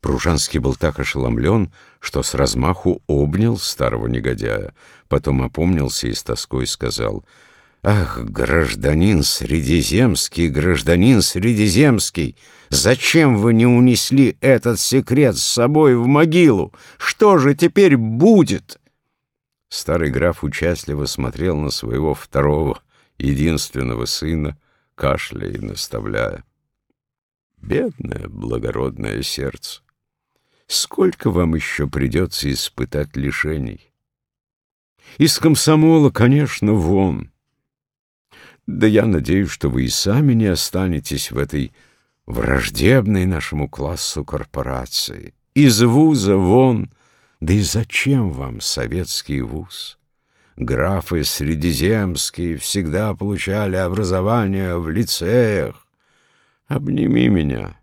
Пружанский был так ошеломлен, что с размаху обнял старого негодяя, потом опомнился и с тоской сказал, «Ах, гражданин Средиземский, гражданин Средиземский, зачем вы не унесли этот секрет с собой в могилу? Что же теперь будет?» Старый граф участливо смотрел на своего второго, единственного сына, кашляя и наставляя. Бедное благородное сердце! Сколько вам еще придется испытать лишений? Из комсомола, конечно, вон. Да я надеюсь, что вы и сами не останетесь в этой враждебной нашему классу корпорации. Из вуза вон. Да и зачем вам советский вуз? Графы средиземские всегда получали образование в лицеях. Обними меня,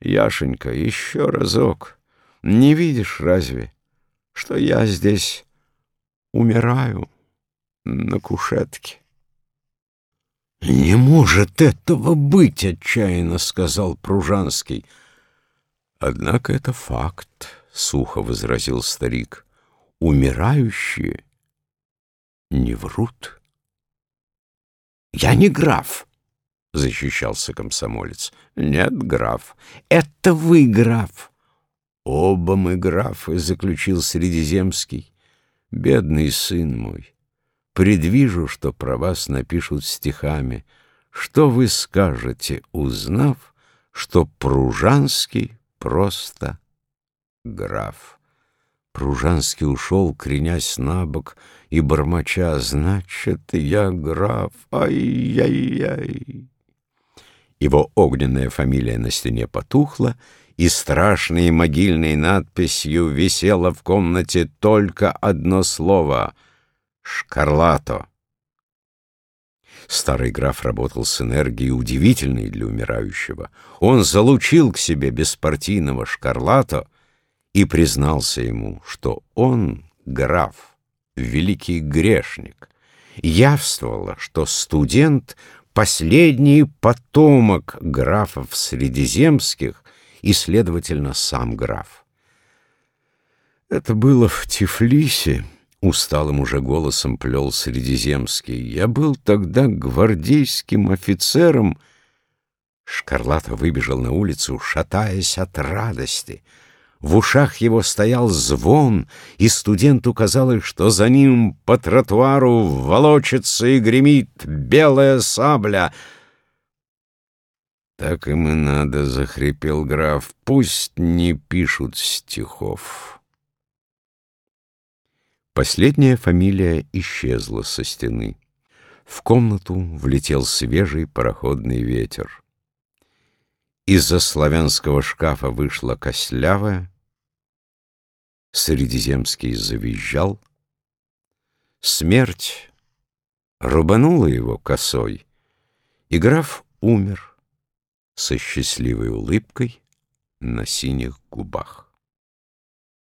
Яшенька, еще разок. Не видишь разве, что я здесь умираю на кушетке? «Не может этого быть!» — отчаянно сказал Пружанский. «Однако это факт», — сухо возразил старик. «Умирающие не врут». «Я не граф», — защищался комсомолец. «Нет, граф, это вы, граф». «Оба мы графы», — заключил Средиземский. «Бедный сын мой, предвижу, что про вас напишут стихами. Что вы скажете, узнав, что Пружанский просто граф?» Пружанский ушел, кренясь на бок и бормоча, «Значит, я граф, ай-яй-яй!» Его огненная фамилия на стене потухла, и страшной могильной надписью висело в комнате только одно слово — «Шкарлато». Старый граф работал с энергией, удивительной для умирающего. Он залучил к себе беспартийного Шкарлато и признался ему, что он, граф, великий грешник. Явствовало, что студент — последний потомок графов средиземских, и, следовательно, сам граф. Это было в Тифлисе, усталым уже голосом плел Средиземский. Я был тогда гвардейским офицером. Шкарлата выбежал на улицу, шатаясь от радости. В ушах его стоял звон, и студенту казалось, что за ним по тротуару волочится и гремит белая сабля — «Так им и надо», — захрипел граф, — «пусть не пишут стихов». Последняя фамилия исчезла со стены. В комнату влетел свежий пароходный ветер. Из-за славянского шкафа вышла кослявая, Средиземский завизжал. Смерть рубанула его косой, и граф умер со счастливой улыбкой на синих губах.